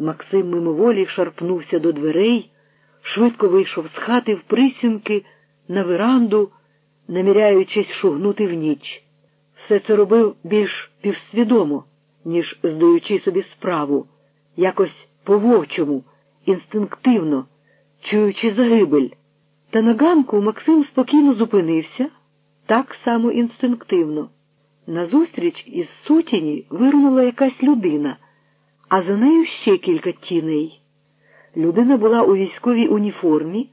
Максим мимоволі шарпнувся до дверей, швидко вийшов з хати в присінки на веранду, наміряючись шугнути в ніч. Все це робив більш півсвідомо, ніж здаючи собі справу, якось по-вовчому, інстинктивно, чуючи загибель. Та на ганку Максим спокійно зупинився так само інстинктивно. Назустріч із сутіні вирунула якась людина, а за нею ще кілька тіней. Людина була у військовій уніформі,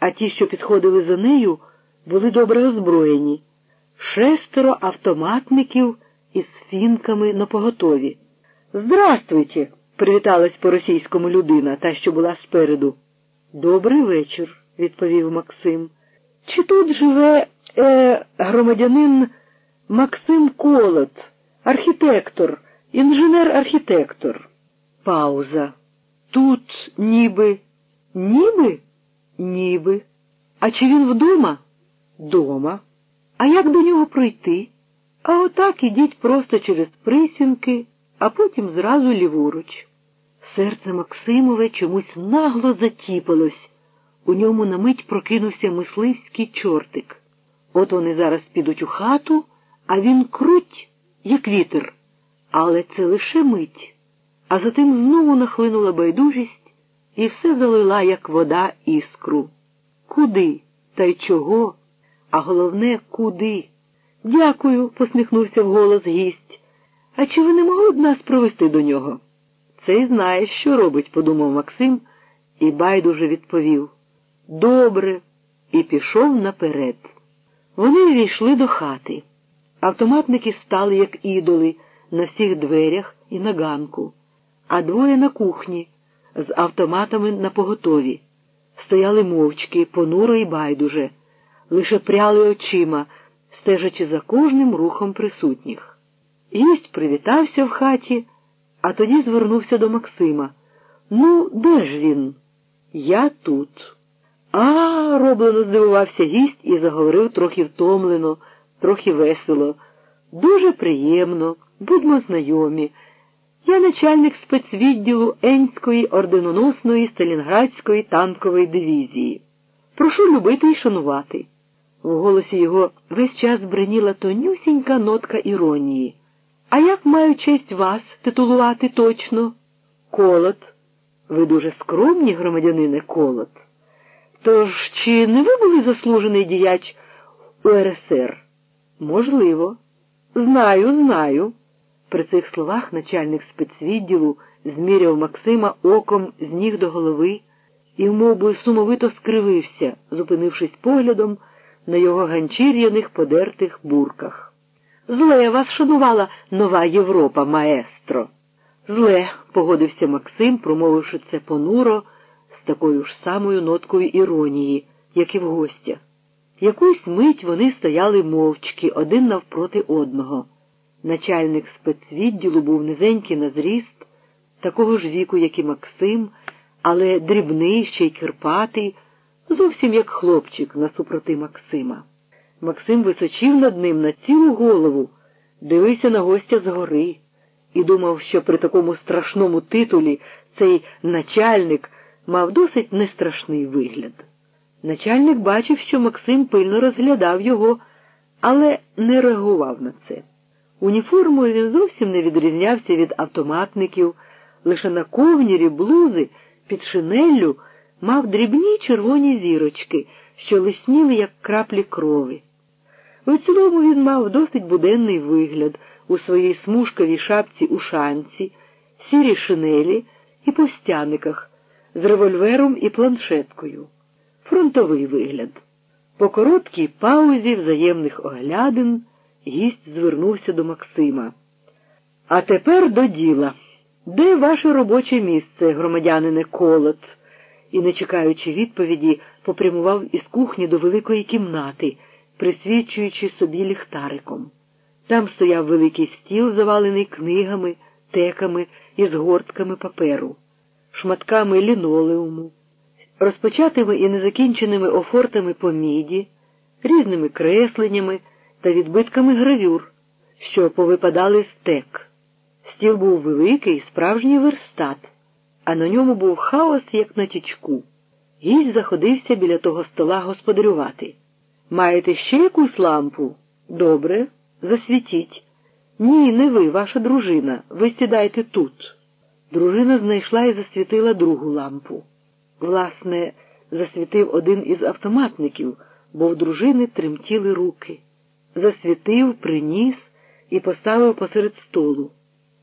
а ті, що підходили за нею, були добре озброєні. Шестеро автоматників із фінками на поготові. Здравствуйте! привіталась по російському людина, та, що була спереду. Добрий вечір, відповів Максим. Чи тут живе е, громадянин Максим Колот, архітектор, інженер-архітектор? Пауза. Тут ніби. Ніби? Ніби. А чи він вдома? Дома. А як до нього пройти? А отак ідіть просто через присінки, а потім зразу ліворуч. Серце Максимове чомусь нагло затіпалось. У ньому на мить прокинувся мисливський чортик. От вони зараз підуть у хату, а він круть, як вітер. Але це лише мить. А затим знову нахлинула байдужість і все залила, як вода, іскру. Куди? Та й чого? А головне, куди? Дякую, посміхнувся вголос гість. А чи ви не могли б нас провести до нього? Цей знає, що робить, подумав Максим, і байдуже відповів. Добре, і пішов наперед. Вони війшли до хати. Автоматники стали, як ідоли, на всіх дверях і на ганку, а двоє на кухні з автоматами на поготові. Стояли мовчки, понуро і байдуже, лише пряли очима, стежачи за кожним рухом присутніх. Гість привітався в хаті, а тоді звернувся до Максима. Ну, де ж він? Я тут. А, роблено здивувався гість і заговорив трохи втомлено, трохи весело. Дуже приємно, будьмо знайомі. Я начальник спецвідділу Енської орденоносної Сталінградської танкової дивізії. Прошу любити і шанувати. В голосі його весь час бреніла тонюсінька нотка іронії. А як маю честь вас титулувати точно? Колот. Ви дуже скромні, громадянине Колот. Тож чи не ви були заслужений діяч УРСР? Можливо. Знаю, знаю. При цих словах начальник спецвідділу зміряв Максима оком з ніг до голови і вмов би сумовито скривився, зупинившись поглядом на його ганчір'яних подертих бурках. Зле вас шанувала нова Європа, маестро. Зле, погодився Максим, промовивши це понуро з такою ж самою ноткою іронії, як і в гостя. Якусь мить вони стояли мовчки один навпроти одного. Начальник спецвідділу був низенький на зріст, такого ж віку, як і Максим, але дрібний, ще й кирпатий, зовсім як хлопчик насупроти Максима. Максим височив над ним на цілу голову, дивився на гостя згори і думав, що при такому страшному титулі цей начальник мав досить нестрашний вигляд. Начальник бачив, що Максим пильно розглядав його, але не реагував на це. Уніформою він зовсім не відрізнявся від автоматників, лише на ковнірі блузи під шинеллю мав дрібні червоні зірочки, що лисніли, як краплі крови. У цілому він мав досить буденний вигляд у своїй смужковій шапці у шанці, сірій шинелі і постяниках з револьвером і планшеткою. Фронтовий вигляд. По короткій паузі взаємних оглядин гість звернувся до Максима. А тепер до діла. Де ваше робоче місце, громадянине Колот? І, не чекаючи відповіді, попрямував із кухні до великої кімнати, присвічуючи собі ліхтариком. Там стояв великий стіл, завалений книгами, теками і згортками паперу, шматками лінолеуму, розпочатими і незакінченими офортами по міді, різними кресленнями та відбитками гравюр, що повипадали з тек. Стіл був великий, справжній верстат, а на ньому був хаос, як на тічку. Гість заходився біля того стола господарювати. Маєте ще якусь лампу? Добре, засвітіть. Ні, не ви, ваша дружина. Ви сідайте тут. Дружина знайшла і засвітила другу лампу. Власне, засвітив один із автоматників, бо в дружини тремтіли руки. Засвітив, приніс і поставив посеред столу,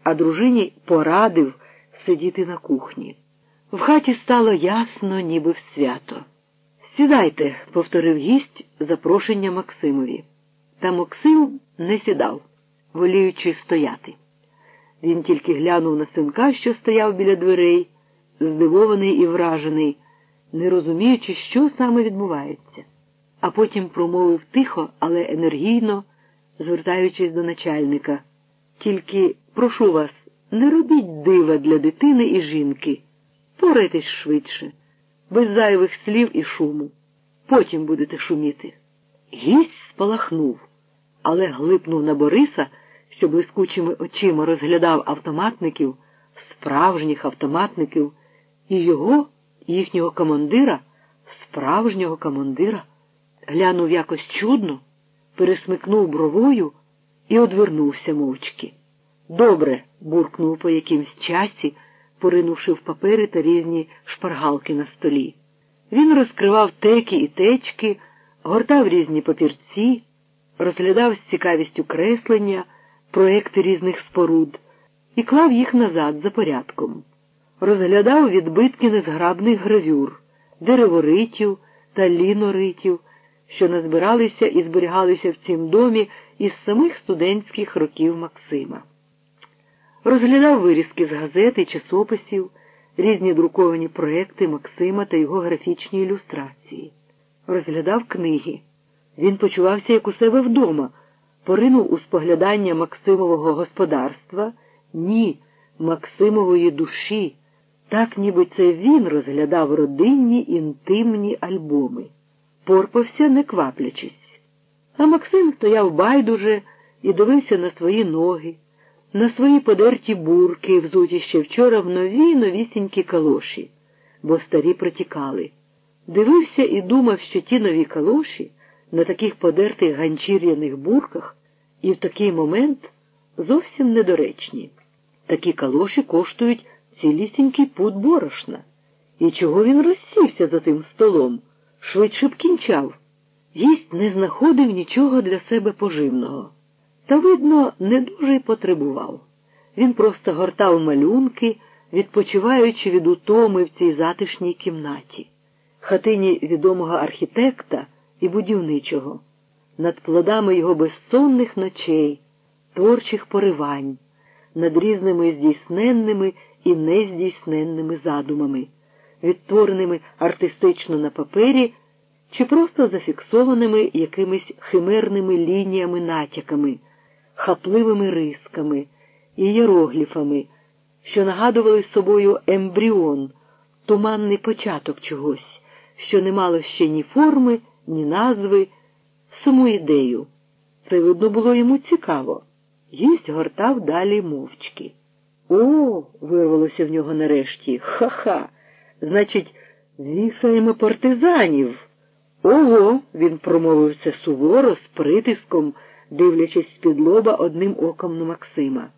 а дружині порадив сидіти на кухні. В хаті стало ясно, ніби в свято. Сідайте, повторив гість запрошення Максимові. Та Максим не сідав, воліючи стояти. Він тільки глянув на синка, що стояв біля дверей, здивований і вражений, не розуміючи, що саме відбувається, а потім промовив тихо, але енергійно, звертаючись до начальника. Тільки прошу вас, не робіть дива для дитини і жінки. Порайтесь швидше, без зайвих слів і шуму. Потім будете шуміти. Гість спалахнув, але глипнув на Бориса, що блискучими очима розглядав автоматників, справжніх автоматників, і його, їхнього командира, справжнього командира, глянув якось чудно, пересмикнув бровою і одвернувся мовчки. Добре, буркнув по якимсь часі поринувши в папери та різні шпаргалки на столі. Він розкривав теки і течки, гортав різні папірці, розглядав з цікавістю креслення, проекти різних споруд і клав їх назад за порядком. Розглядав відбитки незграбних гравюр, дереворитів та ліноритів, що назбиралися і зберігалися в цім домі із самих студентських років Максима. Розглядав вирізки з газет і часописів, різні друковані проекти Максима та його графічні ілюстрації, розглядав книги. Він почувався як у себе вдома, поринув у споглядання Максимового господарства, ні, Максимової душі, так ніби це він розглядав родинні інтимні альбоми, порпався, не кваплячись. А Максим стояв байдуже і дивився на свої ноги на свої подерті бурки, взуті ще вчора в нові новісінькі калоші, бо старі протікали. Дивився і думав, що ті нові калоші на таких подертих ганчір'яних бурках і в такий момент зовсім недоречні. Такі калоші коштують цілісінький пут борошна. І чого він розсівся за тим столом? Швидше б кінчав. Гість не знаходив нічого для себе поживного. Та, видно, не дуже й потребував. Він просто гортав малюнки, відпочиваючи від утоми в цій затишній кімнаті, хатині відомого архітекта і будівничого, над плодами його безсонних ночей, творчих поривань, над різними здійсненними і нездійсненними задумами, відтвореними артистично на папері чи просто зафіксованими якимись химерними лініями натяками хапливими рисками і єрогліфами, що нагадували собою ембріон, туманний початок чогось, що не мало ще ні форми, ні назви, саму ідею. Це, видно, було йому цікаво. Гість гортав далі мовчки. О, вирвалося в нього нарешті. Ха-ха. Значить, вісаємо партизанів. Ого, він промовив це суворо, з притиском дивлячись з-під лоба одним оком на Максима.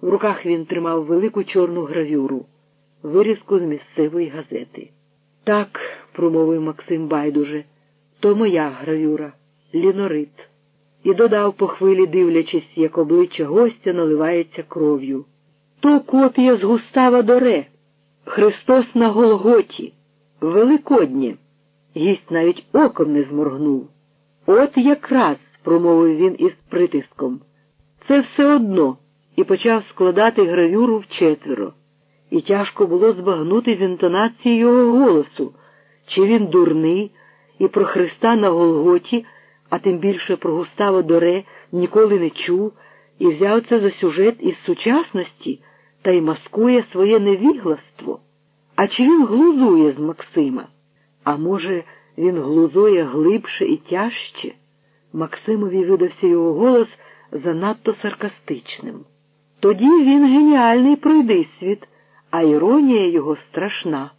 В руках він тримав велику чорну гравюру, вирізку з місцевої газети. Так, промовив Максим байдуже, то моя гравюра, лінорит. І додав по хвилі, дивлячись, як обличчя гостя наливається кров'ю. То копія з Густава Доре, Христос на Голготі, Великоднє. Гість навіть оком не зморгнув. От якраз промовив він із притиском. Це все одно, і почав складати гравюру вчетверо. І тяжко було збагнути з інтонації його голосу, чи він дурний, і про Христа на Голготі, а тим більше про Густава Доре ніколи не чув, і взяв це за сюжет із сучасності та й маскує своє невігластво. А чи він глузує з Максима? А може, він глузує глибше і тяжче? Максимові видався його голос занадто саркастичним. Тоді він геніальний пройдисвіт, а іронія його страшна.